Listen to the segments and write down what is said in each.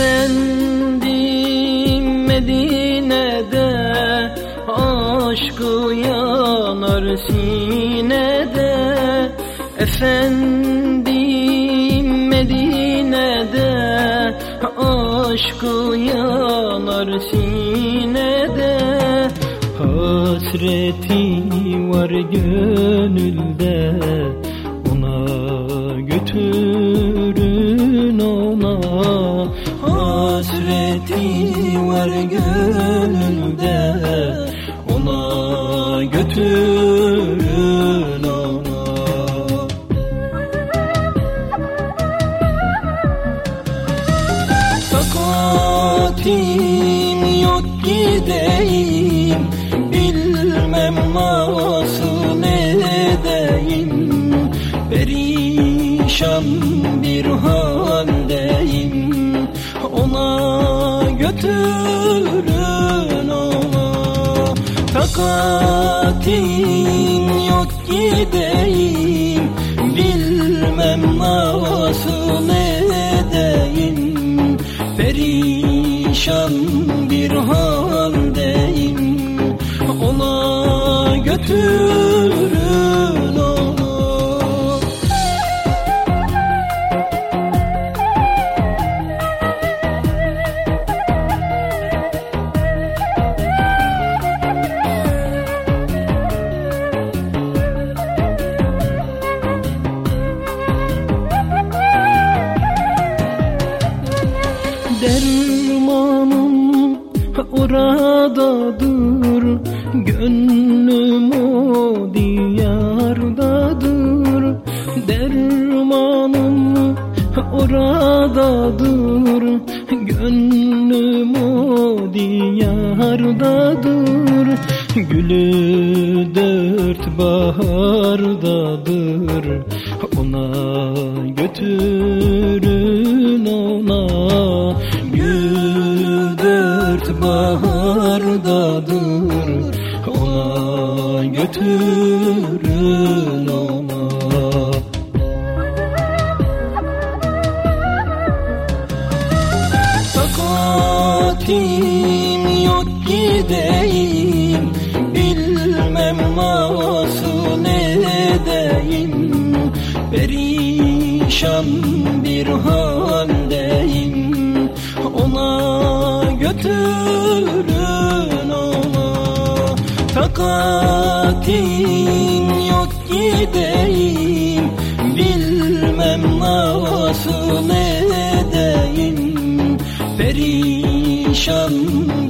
Efendim Medine'de Aşkı yanar sinede. Efendim Medine'de Aşkı yanar sinede. Hasreti var gönülde var gönülde Ona götürün ona Takatim yok gideyim Bilmem nasıl edeyim. Perişan Ona götürün ona Takatim yok gideyim. Bilmem nasıl edeyim. Perişan bir haldeyim. Ona götürün onu oradadır Gönlüm o diyardadır. Dermanım oradadır Gönlüm o diyardadır. Gülü dört bahardadır Ona götürün dört bahardadır Ona götürün ona Takatim yok gideyim Bilmem nasıl edeyim Perişan bir haldeyim götürün ona Takatim yok gideyim Bilmem nasıl edeyim Perişan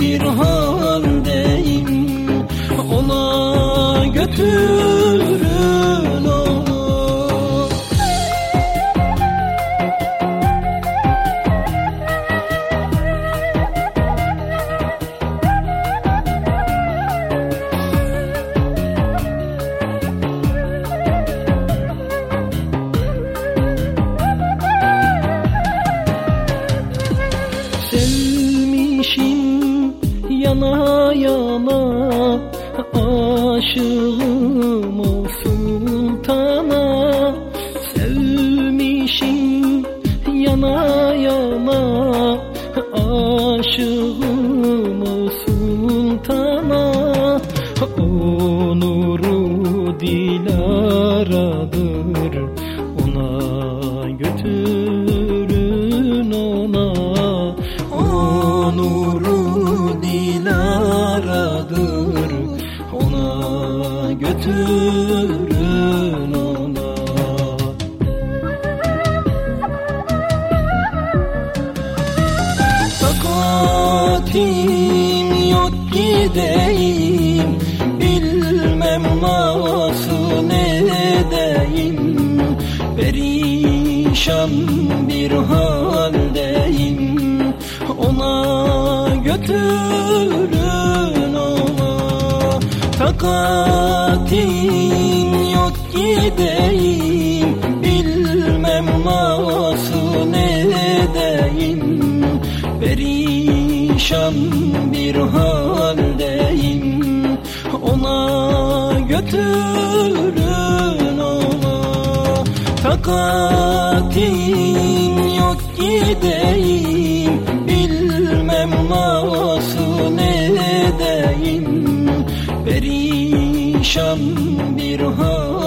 bir haldeyim. Ona götürün onu Aşığım o sultana Sevmişim yana yana. Aşığım o sultana O nuru Takatim yok gideyim Bilmem nasıl edeyim. Perişan bir haldeyim Ona götürün ona Takatim yok gideyim. Bilmem nasıl edeyim. Perişan bir haldeyim. Ona götürün ona Takatim yok gideyim perişan bir hal